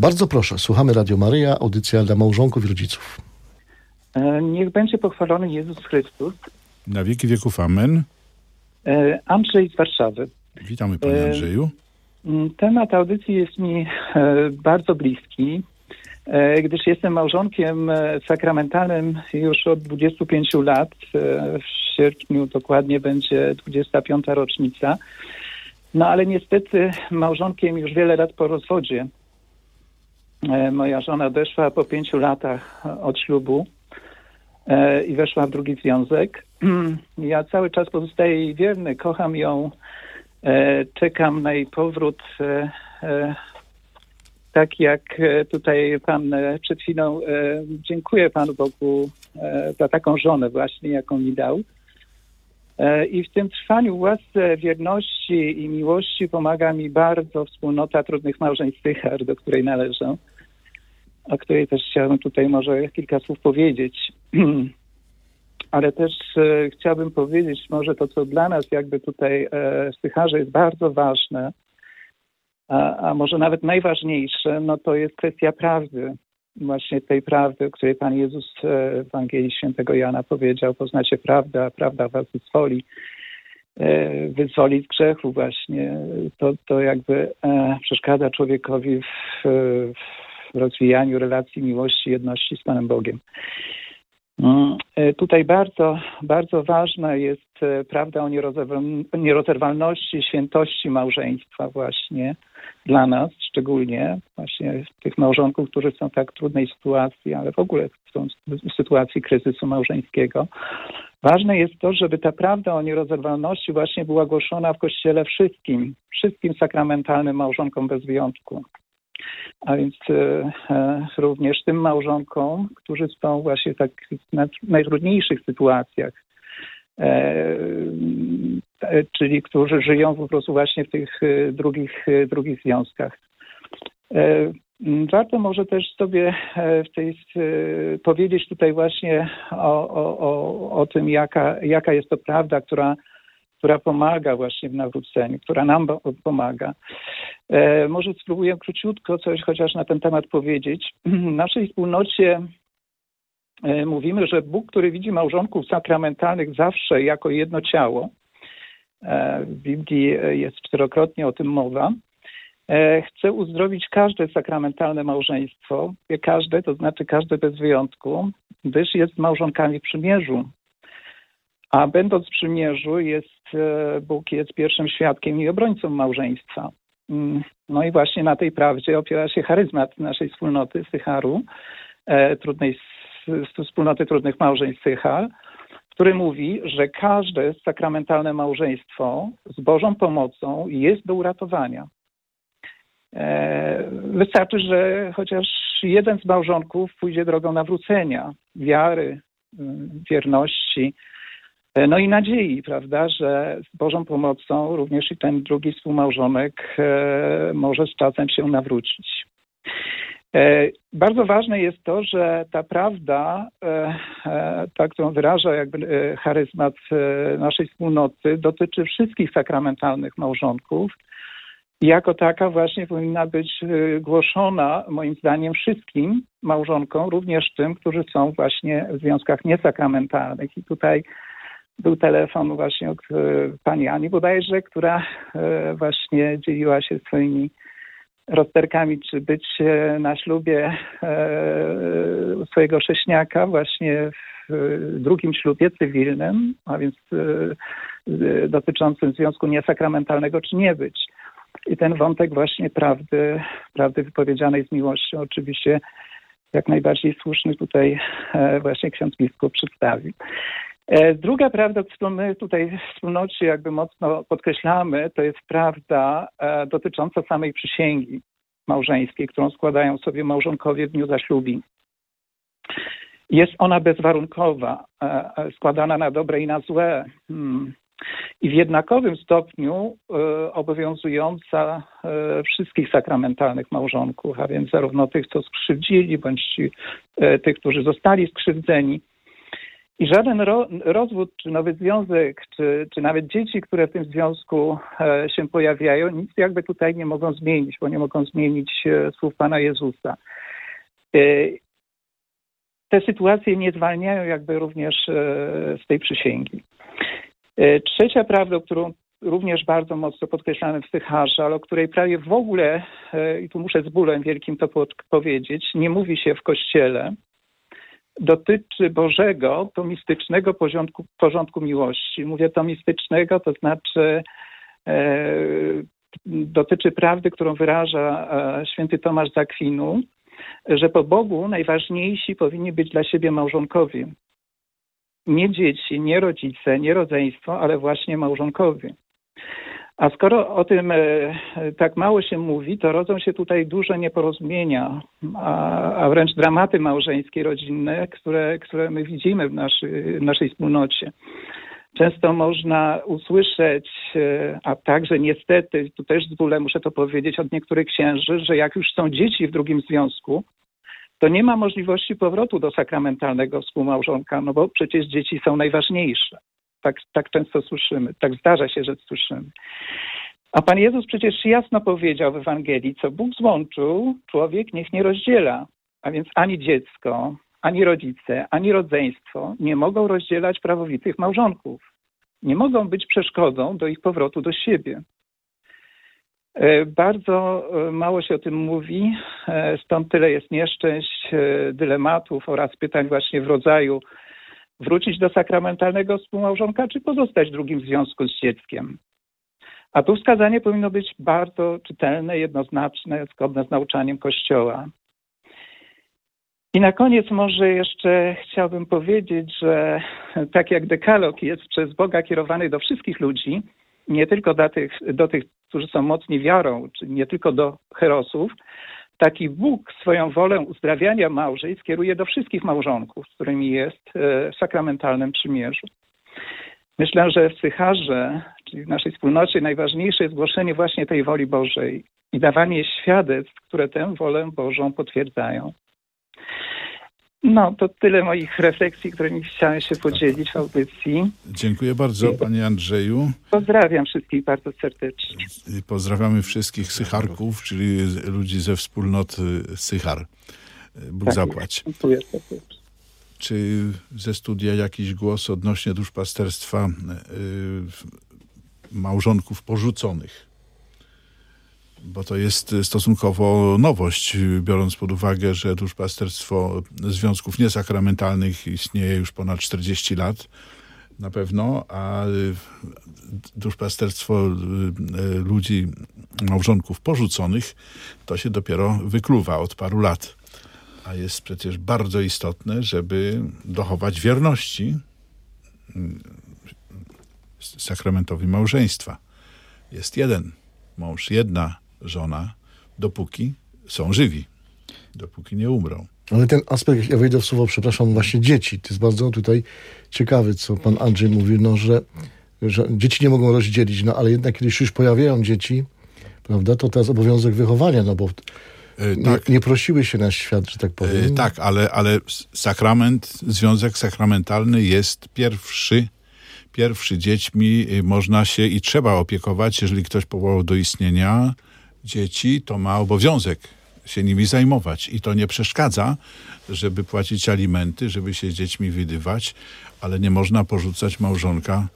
Bardzo proszę, słuchamy Radio Maryja, audycja dla małżonków i rodziców. E, Niech będzie pochwalony Jezus Chrystus. Na wieki wieków amen. E, Andrzej z Warszawy. Witamy panie E, Andrzeju. Temat audycji jest mi bardzo bliski, gdyż jestem małżonkiem sakramentalnym już od 25 lat. W sierpniu dokładnie będzie 25. rocznica. No ale niestety małżonkiem już wiele lat po rozwodzie. E, Moja żona odeszła po pięciu latach od ślubu e, i weszła w drugi związek. Ja cały czas pozostaję jej wierny, kocham ją, e, czekam na jej powrót. Tak jak tutaj pan przed chwilą, dziękuję Panu Bogu za taką żonę właśnie, jaką mi dał. I w tym trwaniu łasce wierności i miłości pomaga mi bardzo wspólnota trudnych małżeństw do której należę, o której też chciałbym tutaj może kilka słów powiedzieć. Ale też e, chciałbym powiedzieć może to, co dla nas jakby tutaj e, w Tycharze jest bardzo ważne, a, a może nawet najważniejsze, no to jest kwestia prawdy. Właśnie tej prawdy, o której Pan Jezus e, w Ewangelii Świętego Jana powiedział, poznacie prawdę, a prawda was wyzwoli, e, wyzwoli z grzechu właśnie. To, to jakby e, przeszkadza człowiekowi w, w rozwijaniu relacji miłości, jedności z Panem Bogiem. Mm, e, Tutaj bardzo, bardzo ważna jest e, prawda o nierozerwal- nierozerwalności, świętości małżeństwa właśnie dla nas szczególnie, właśnie tych małżonków, którzy są w tak trudnej sytuacji, ale w ogóle są w sytuacji kryzysu małżeńskiego. Ważne jest to, żeby ta prawda o nierozerwalności właśnie była głoszona w Kościele wszystkim, wszystkim sakramentalnym małżonkom bez wyjątku a więc e, e, również tym małżonkom, którzy są właśnie tak w naj- najtrudniejszych sytuacjach, e, czyli którzy żyją po prostu właśnie w tych drugich, drugich związkach. Warto może też sobie w tej, powiedzieć tutaj właśnie o, o, o, o tym, jaka, jaka jest to prawda, która która pomaga właśnie w nawróceniu, która nam pomaga. E, może spróbuję króciutko coś chociaż na ten temat powiedzieć. W naszej wspólnocie e, mówimy, że Bóg, który widzi małżonków sakramentalnych zawsze jako jedno ciało, e, w Biblii jest czterokrotnie o tym mowa, chce uzdrowić każde sakramentalne małżeństwo, każde, to znaczy każde bez wyjątku, gdyż jest małżonkami przymierzu. A będąc w przymierzu, jest, e, Bóg jest pierwszym świadkiem i obrońcą małżeństwa. Mm, No i właśnie na tej prawdzie opiera się charyzmat naszej wspólnoty Sycharu, e, trudnej, wspólnoty trudnych małżeństw Sychar, który mówi, że każde sakramentalne małżeństwo z Bożą pomocą jest do uratowania. E, Wystarczy, że chociaż jeden z małżonków pójdzie drogą nawrócenia, wiary, mm, wierności, no i nadziei, prawda, że z Bożą pomocą również i ten drugi współmałżonek e, może z czasem się nawrócić. E, Bardzo ważne jest to, że ta prawda, e, e, ta, którą wyraża jakby e, charyzmat e, naszej wspólnoty, dotyczy wszystkich sakramentalnych małżonków. Jako taka właśnie powinna być e, głoszona, moim zdaniem, wszystkim małżonkom, również tym, którzy są właśnie w związkach niesakramentalnych. I tutaj był telefon właśnie od e, pani Ani bodajże, która e, właśnie dzieliła się swoimi rozterkami, czy być e, na ślubie swojego sześniaka właśnie w drugim ślubie cywilnym, a więc dotyczącym związku niesakramentalnego, czy nie być. I ten wątek właśnie prawdy, prawdy wypowiedzianej z miłością oczywiście jak najbardziej słuszny tutaj właśnie ksiądz biskup przedstawił. E, Druga prawda, którą my tutaj w wspólnocie jakby mocno podkreślamy, to jest prawda e, dotycząca samej przysięgi małżeńskiej, którą składają sobie małżonkowie w dniu zaślubin. Jest ona bezwarunkowa, e, składana na dobre i na złe. Hmm. I w jednakowym stopniu obowiązująca wszystkich sakramentalnych małżonków, a więc zarówno tych, co skrzywdzili, bądź tych, którzy zostali skrzywdzeni. I żaden ro, rozwód, czy nowy związek, czy, czy nawet dzieci, które w tym związku e, się pojawiają, nic jakby tutaj nie mogą zmienić, bo nie mogą zmienić e, słów Pana Jezusa. E, te sytuacje nie zwalniają jakby również e, z tej przysięgi. E, trzecia prawda, którą również bardzo mocno podkreślamy w Sycharze, ale o której prawie w ogóle, e, i tu muszę z bólem wielkim to powiedzieć, nie mówi się w Kościele, dotyczy Bożego, to mistycznego porządku, porządku miłości. Mówię to mistycznego, to znaczy e, dotyczy prawdy, którą wyraża e, święty Tomasz z Akwinu, że po Bogu najważniejsi powinni być dla siebie małżonkowie. Nie dzieci, nie rodzice, nie rodzeństwo, ale właśnie małżonkowie. A skoro o tym e, tak mało się mówi, to rodzą się tutaj duże nieporozumienia, a, a wręcz dramaty małżeńskie, rodzinne, które, które my widzimy w, naszy, w naszej wspólnocie. Często można usłyszeć, e, a także niestety, tu też z bólem muszę to powiedzieć, od niektórych księży, że jak już są dzieci w drugim związku, to nie ma możliwości powrotu do sakramentalnego współmałżonka, no bo przecież dzieci są najważniejsze. Tak, tak często słyszymy, tak zdarza się, że słyszymy. A Pan Jezus przecież jasno powiedział w Ewangelii, co Bóg złączył, człowiek niech nie rozdziela. A więc ani dziecko, ani rodzice, ani rodzeństwo nie mogą rozdzielać prawowitych małżonków. Nie mogą być przeszkodą do ich powrotu do siebie. E, bardzo e, mało się o tym mówi, e, stąd tyle jest nieszczęść, dylematów oraz pytań właśnie w rodzaju wrócić do sakramentalnego współmałżonka, czy pozostać w drugim związku z dzieckiem. A tu wskazanie powinno być bardzo czytelne, jednoznaczne, zgodne z nauczaniem Kościoła. I na koniec może jeszcze chciałbym powiedzieć, że tak jak dekalog jest przez Boga kierowany do wszystkich ludzi, nie tylko do tych, do tych którzy są mocni wiarą, czy nie tylko do herosów, taki Bóg swoją wolę uzdrawiania małżeństw kieruje do wszystkich małżonków, z którymi jest e, w sakramentalnym przymierzu. Myślę, że w Sycharze, czyli w naszej wspólnocie, najważniejsze jest głoszenie właśnie tej woli Bożej i dawanie świadectw, które tę wolę Bożą potwierdzają. No, to tyle moich refleksji, którymi chciałem się podzielić w audycji. Dziękuję bardzo, panie Andrzeju. Pozdrawiam wszystkich bardzo serdecznie. Pozdrawiamy wszystkich Sycharków, czyli ludzi ze wspólnoty Sychar. Bóg tak zapłać. Dziękuję serdecznie. Czy ze studia jakiś głos odnośnie duszpasterstwa yy, małżonków porzuconych? Bo to jest stosunkowo nowość, biorąc pod uwagę, że duszpasterstwo związków niesakramentalnych istnieje już ponad 40 lat na pewno, a duszpasterstwo y, ludzi, małżonków porzuconych, to się dopiero wykluwa od paru lat. A jest przecież bardzo istotne, żeby dochować wierności sakramentowi małżeństwa. Jest jeden mąż, jedna żona, dopóki są żywi, dopóki nie umrą. Ale ten aspekt, ja wejdę w słowo, przepraszam, właśnie dzieci, to jest bardzo tutaj ciekawy, co pan Andrzej mówi, no, że, że dzieci nie mogą rozdzielić, no ale jednak kiedy już pojawiają dzieci, prawda, to teraz obowiązek wychowania, no bo e, nie, tak. nie, prosiły się na świat, że tak powiem. E, tak, ale, ale sakrament, związek sakramentalny jest pierwszy pierwszy dziećmi y, można się i trzeba opiekować, jeżeli ktoś powołał do istnienia dzieci, to ma obowiązek się nimi zajmować. I to nie przeszkadza, żeby płacić alimenty, żeby się dziećmi wydywać, ale nie można porzucać małżonka